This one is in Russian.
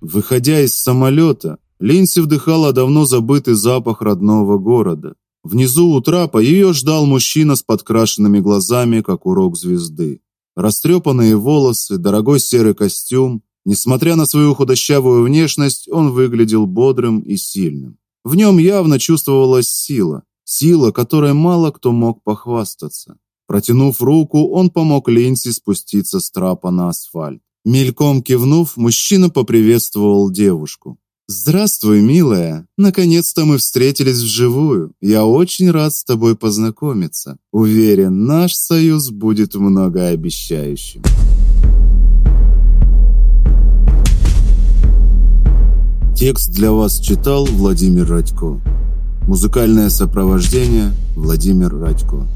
Выходя из самолета, Линси вдыхала давно забытый запах родного города. Внизу у трапа ее ждал мужчина с подкрашенными глазами, как у рок-звезды. Растрепанные волосы, дорогой серый костюм. Несмотря на свою худощавую внешность, он выглядел бодрым и сильным. В нем явно чувствовалась сила, сила, которой мало кто мог похвастаться. Протянув руку, он помог Линси спуститься с трапа на асфальт. Мельком кивнув, мужчина поприветствовал девушку. Здравствуй, милая. Наконец-то мы встретились вживую. Я очень рад с тобой познакомиться. Уверен, наш союз будет многообещающим. Текст для вас читал Владимир Радько. Музыкальное сопровождение Владимир Радько.